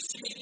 بسم